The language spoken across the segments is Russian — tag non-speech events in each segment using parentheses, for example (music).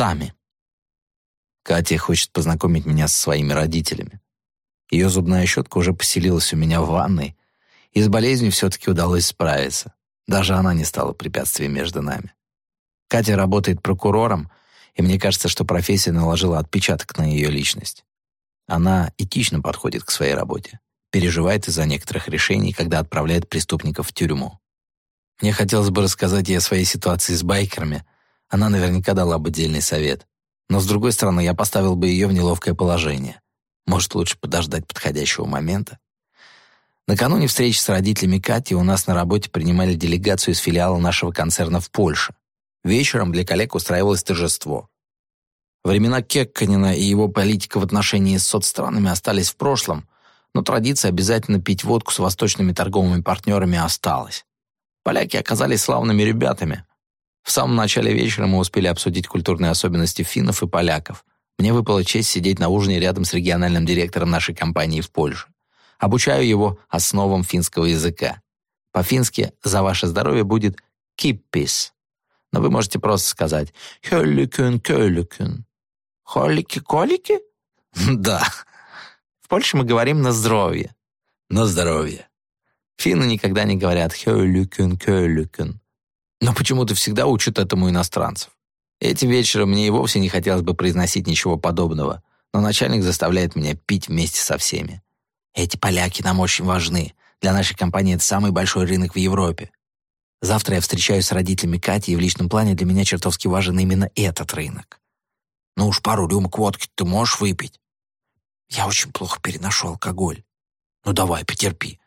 Сами. Катя хочет познакомить меня со своими родителями. Ее зубная щетка уже поселилась у меня в ванной, и с болезнью все-таки удалось справиться. Даже она не стала препятствием между нами. Катя работает прокурором, и мне кажется, что профессия наложила отпечаток на ее личность. Она этично подходит к своей работе, переживает из-за некоторых решений, когда отправляет преступников в тюрьму. Мне хотелось бы рассказать ей о своей ситуации с байкерами. Она наверняка дала бы дельный совет. Но, с другой стороны, я поставил бы ее в неловкое положение. Может, лучше подождать подходящего момента? Накануне встречи с родителями Кати у нас на работе принимали делегацию из филиала нашего концерна в Польше. Вечером для коллег устраивалось торжество. Времена Кекканина и его политика в отношении с соцстранами остались в прошлом, но традиция обязательно пить водку с восточными торговыми партнерами осталась. Поляки оказались славными ребятами. В самом начале вечера мы успели обсудить культурные особенности финнов и поляков. Мне выпала честь сидеть на ужине рядом с региональным директором нашей компании в Польше. Обучаю его основам финского языка. По-фински «за ваше здоровье» будет «киппис». Но вы можете просто сказать «хёлликюн кёлликюн». «Холлики-колики?» (laughs) Да. В Польше мы говорим «на здоровье». На здоровье. Финны никогда не говорят «хёлликюн кёлликюн». Но почему-то всегда учат этому иностранцев. Этим вечером мне и вовсе не хотелось бы произносить ничего подобного, но начальник заставляет меня пить вместе со всеми. Эти поляки нам очень важны. Для нашей компании это самый большой рынок в Европе. Завтра я встречаюсь с родителями Кати, и в личном плане для меня чертовски важен именно этот рынок. Ну уж пару рюмок водки ты можешь выпить? Я очень плохо переношу алкоголь. Ну давай, потерпи.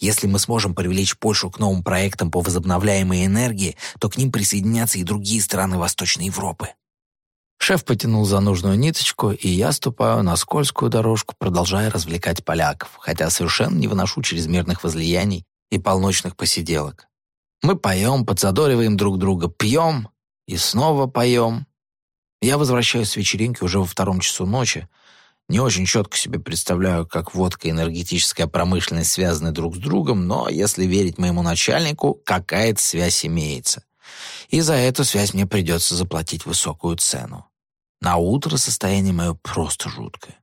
Если мы сможем привлечь Польшу к новым проектам по возобновляемой энергии, то к ним присоединятся и другие страны Восточной Европы. Шеф потянул за нужную ниточку, и я ступаю на скользкую дорожку, продолжая развлекать поляков, хотя совершенно не выношу чрезмерных возлияний и полночных посиделок. Мы поем, подзадориваем друг друга, пьем и снова поем. Я возвращаюсь с вечеринки уже во втором часу ночи, не очень четко себе представляю, как водка и энергетическая промышленность связаны друг с другом, но, если верить моему начальнику, какая-то связь имеется. И за эту связь мне придется заплатить высокую цену. На утро состояние мое просто жуткое.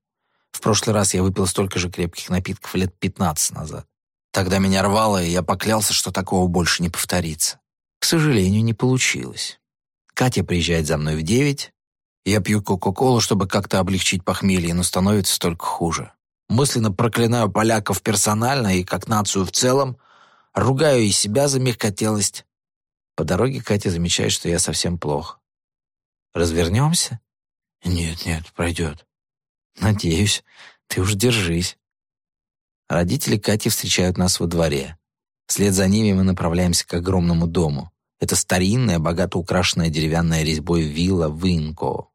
В прошлый раз я выпил столько же крепких напитков лет 15 назад. Тогда меня рвало, и я поклялся, что такого больше не повторится. К сожалению, не получилось. Катя приезжает за мной в девять. Я пью Кока-Колу, чтобы как-то облегчить похмелье, но становится только хуже. Мысленно проклинаю поляков персонально и как нацию в целом, ругаю и себя за мягкотелость. По дороге Катя замечает, что я совсем плохо. «Развернемся?» «Нет, нет, пройдет». «Надеюсь. Ты уж держись». Родители Кати встречают нас во дворе. Вслед за ними мы направляемся к огромному дому. Это старинная, богато украшенная деревянная резьбой вилла Винко.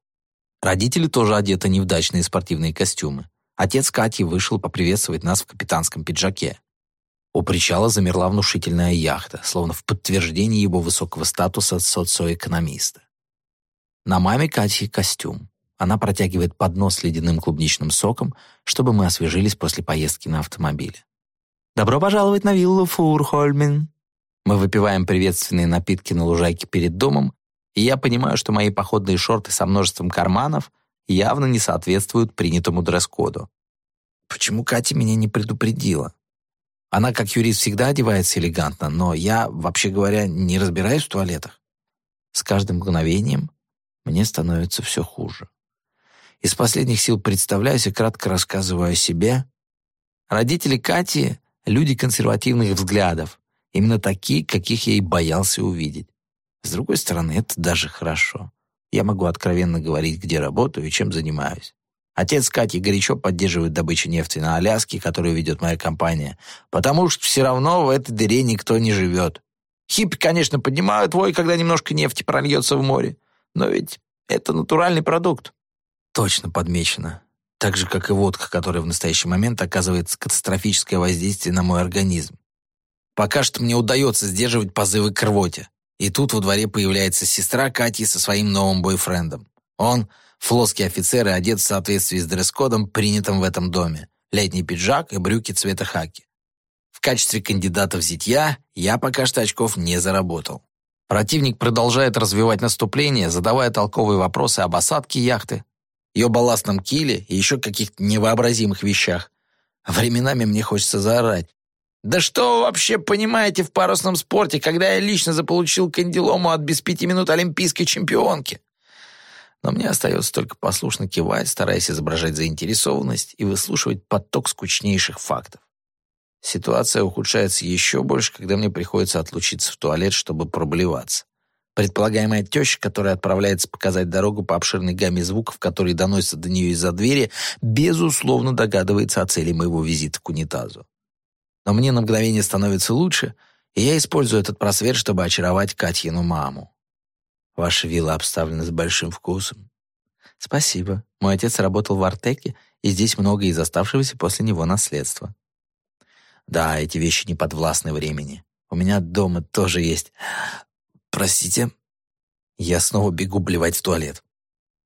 Родители тоже одеты не в дачные спортивные костюмы. Отец Кати вышел поприветствовать нас в капитанском пиджаке. У причала замерла внушительная яхта, словно в подтверждение его высокого статуса социоэкономиста. На маме Кати костюм. Она протягивает поднос с ледяным клубничным соком, чтобы мы освежились после поездки на автомобиле. «Добро пожаловать на виллу Фурхольмен!» Мы выпиваем приветственные напитки на лужайке перед домом, и я понимаю, что мои походные шорты со множеством карманов явно не соответствуют принятому дресс-коду. Почему Катя меня не предупредила? Она, как юрист, всегда одевается элегантно, но я, вообще говоря, не разбираюсь в туалетах. С каждым мгновением мне становится все хуже. Из последних сил представляюсь и кратко рассказываю о себе. Родители Кати — люди консервативных взглядов, именно такие, каких я и боялся увидеть. С другой стороны, это даже хорошо. Я могу откровенно говорить, где работаю и чем занимаюсь. Отец Кати горячо поддерживает добычу нефти на Аляске, которую ведет моя компания, потому что все равно в этой дыре никто не живет. Хиппи, конечно, поднимают вой, когда немножко нефти прольется в море, но ведь это натуральный продукт. Точно подмечено. Так же, как и водка, которая в настоящий момент оказывает катастрофическое воздействие на мой организм. Пока что мне удается сдерживать позывы к рвоте. И тут во дворе появляется сестра Кати со своим новым бойфрендом. Он — флотский офицер и одет в соответствии с дресс-кодом, принятым в этом доме. Летний пиджак и брюки цвета хаки. В качестве кандидата в зятья я пока что очков не заработал. Противник продолжает развивать наступление, задавая толковые вопросы об осадке яхты, ее балластном киле и еще каких-то невообразимых вещах. Временами мне хочется заорать. «Да что вы вообще понимаете в парусном спорте, когда я лично заполучил кандилому от без пяти минут олимпийской чемпионки?» Но мне остается только послушно кивать, стараясь изображать заинтересованность и выслушивать поток скучнейших фактов. Ситуация ухудшается еще больше, когда мне приходится отлучиться в туалет, чтобы проблеваться. Предполагаемая теща, которая отправляется показать дорогу по обширной гамме звуков, которые доносятся до нее из-за двери, безусловно догадывается о цели моего визита к унитазу. Но мне на мгновение становится лучше, и я использую этот просвет, чтобы очаровать Катьину маму. Ваша вилла обставлена с большим вкусом. Спасибо. Мой отец работал в Артеке, и здесь много из оставшегося после него наследства. Да, эти вещи не подвластны времени. У меня дома тоже есть... Простите. Я снова бегу блевать в туалет.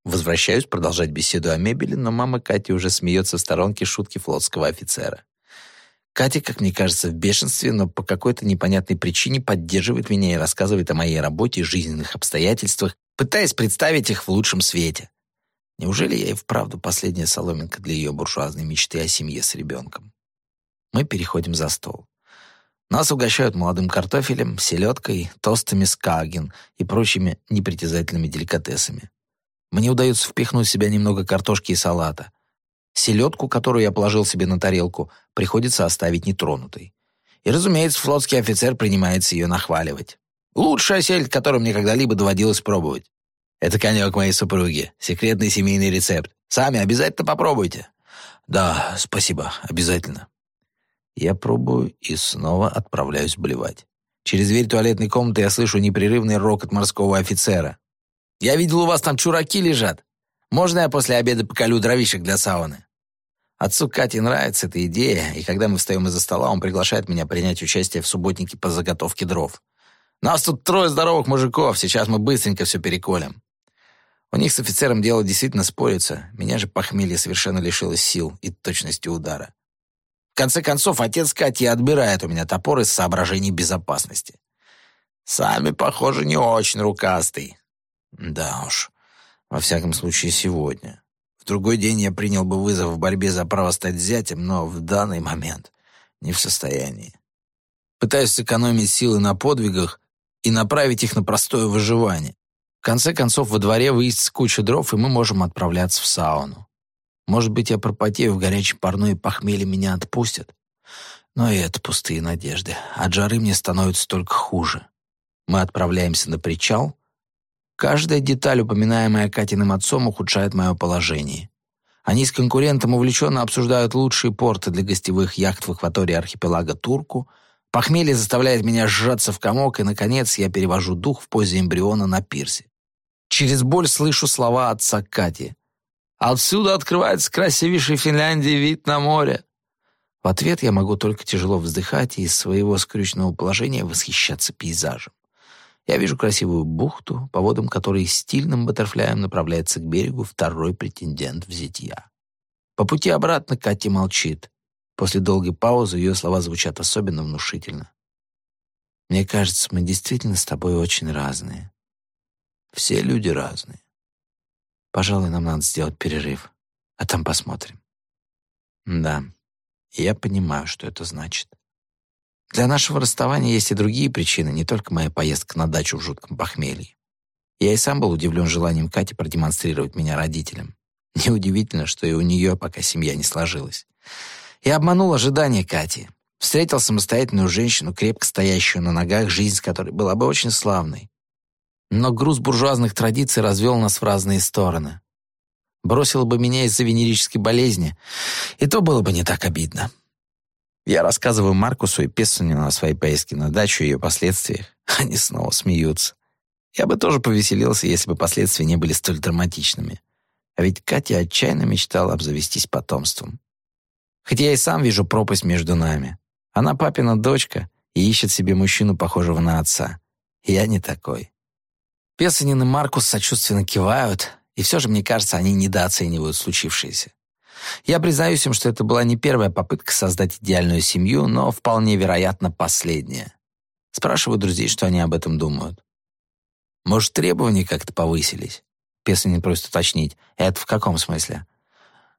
Возвращаюсь продолжать беседу о мебели, но мама Кати уже смеется в сторонке шутки флотского офицера. Катя, как мне кажется, в бешенстве, но по какой-то непонятной причине поддерживает меня и рассказывает о моей работе и жизненных обстоятельствах, пытаясь представить их в лучшем свете. Неужели я и вправду последняя соломинка для ее буржуазной мечты о семье с ребенком? Мы переходим за стол. Нас угощают молодым картофелем, селедкой, тостами с каген и прочими непритязательными деликатесами. Мне удается впихнуть в себя немного картошки и салата. Селедку, которую я положил себе на тарелку, приходится оставить нетронутой. И, разумеется, флотский офицер принимается ее нахваливать. Лучшая сельдь, которую мне когда-либо доводилось пробовать. Это конек моей супруги. Секретный семейный рецепт. Сами обязательно попробуйте. Да, спасибо, обязательно. Я пробую и снова отправляюсь блевать. Через дверь туалетной комнаты я слышу непрерывный рокот морского офицера. «Я видел, у вас там чураки лежат. Можно я после обеда поколю дровишек для сауны?» Отцу Кати нравится эта идея, и когда мы встаем из-за стола, он приглашает меня принять участие в субботнике по заготовке дров. «Нас тут трое здоровых мужиков, сейчас мы быстренько все переколем». У них с офицером дело действительно спорится, меня же похмелье совершенно лишило сил и точности удара. В конце концов, отец Кати отбирает у меня топор из соображений безопасности. Сами, похоже, не очень рукастый. Да уж, во всяком случае, сегодня. В другой день я принял бы вызов в борьбе за право стать зятем, но в данный момент не в состоянии. Пытаюсь сэкономить силы на подвигах и направить их на простое выживание. В конце концов, во дворе выяснится куча дров, и мы можем отправляться в сауну. Может быть, я пропотею в горячей парной и похмелье меня отпустят. Но и это пустые надежды. От жары мне становится только хуже. Мы отправляемся на причал. Каждая деталь, упоминаемая Катиным отцом, ухудшает мое положение. Они с конкурентом увлеченно обсуждают лучшие порты для гостевых яхт в акватории архипелага Турку. Похмелье заставляет меня сжаться в комок, и, наконец, я перевожу дух в позе эмбриона на пирсе. Через боль слышу слова отца Кати. Отсюда открывается красивейший Финляндии вид на море. В ответ я могу только тяжело вздыхать и из своего скрюченного положения восхищаться пейзажем. Я вижу красивую бухту, по водам которой стильным баттерфляем направляется к берегу второй претендент в зятья. По пути обратно Катя молчит. После долгой паузы ее слова звучат особенно внушительно. «Мне кажется, мы действительно с тобой очень разные. Все люди разные. Пожалуй, нам надо сделать перерыв, а там посмотрим. Да, я понимаю, что это значит. Для нашего расставания есть и другие причины, не только моя поездка на дачу в жутком похмелье. Я и сам был удивлен желанием Кати продемонстрировать меня родителям. Неудивительно, что и у нее пока семья не сложилась. Я обманул ожидания Кати. Встретил самостоятельную женщину, крепко стоящую на ногах, жизнь с которой была бы очень славной. Но груз буржуазных традиций развел нас в разные стороны. Бросила бы меня из-за венерической болезни, и то было бы не так обидно. Я рассказываю Маркусу и Пессонину о своей поездке на дачу и ее последствиях. (laughs) Они снова смеются. Я бы тоже повеселился, если бы последствия не были столь драматичными. А ведь Катя отчаянно мечтала обзавестись потомством. Хотя я и сам вижу пропасть между нами. Она папина дочка и ищет себе мужчину, похожего на отца. Я не такой. Песанин и Маркус сочувственно кивают, и все же, мне кажется, они недооценивают случившееся. Я признаюсь им, что это была не первая попытка создать идеальную семью, но вполне вероятно последняя. Спрашиваю друзей, что они об этом думают. Может, требования как-то повысились? Песанин просит уточнить. Это в каком смысле?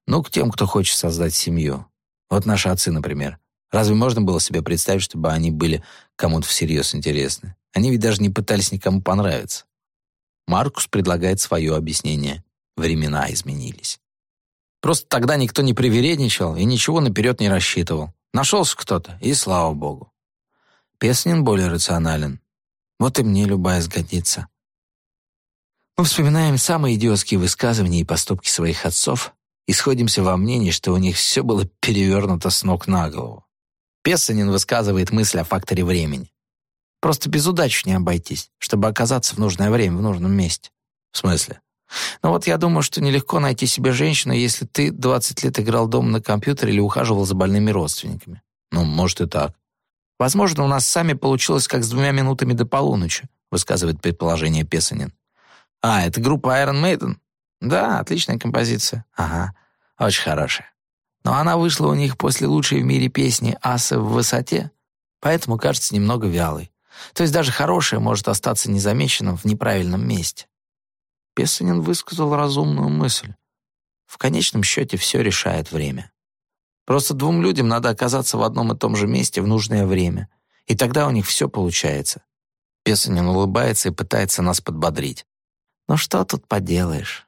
Ну, к тем, кто хочет создать семью. Вот наши отцы, например. Разве можно было себе представить, чтобы они были кому-то всерьез интересны? Они ведь даже не пытались никому понравиться. Маркус предлагает свое объяснение. Времена изменились. Просто тогда никто не привередничал и ничего наперед не рассчитывал. Нашелся кто-то, и слава богу. Песнин более рационален. Вот и мне любая сгодится. Мы вспоминаем самые идиотские высказывания и поступки своих отцов и сходимся во мнении, что у них все было перевернуто с ног на голову. Песанин высказывает мысль о факторе времени. Просто без удач не обойтись, чтобы оказаться в нужное время в нужном месте. В смысле? Ну вот я думаю, что нелегко найти себе женщину, если ты 20 лет играл дома на компьютере или ухаживал за больными родственниками. Ну, может и так. Возможно, у нас сами получилось как с двумя минутами до полуночи, высказывает предположение Песанин. А, это группа Iron Maiden? Да, отличная композиция. Ага, очень хорошая. Но она вышла у них после лучшей в мире песни «Аса в высоте», поэтому кажется немного вялой. То есть даже хорошая может остаться незамеченным в неправильном месте. Песанин высказал разумную мысль. В конечном счете все решает время. Просто двум людям надо оказаться в одном и том же месте в нужное время, и тогда у них все получается. Песанин улыбается и пытается нас подбодрить. «Ну что тут поделаешь?»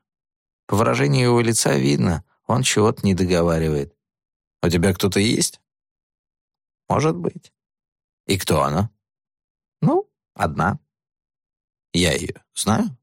По выражению его лица видно, он чего-то не договаривает. «У тебя кто-то есть?» «Может быть». «И кто она?» «Ну, одна». «Я ее знаю?»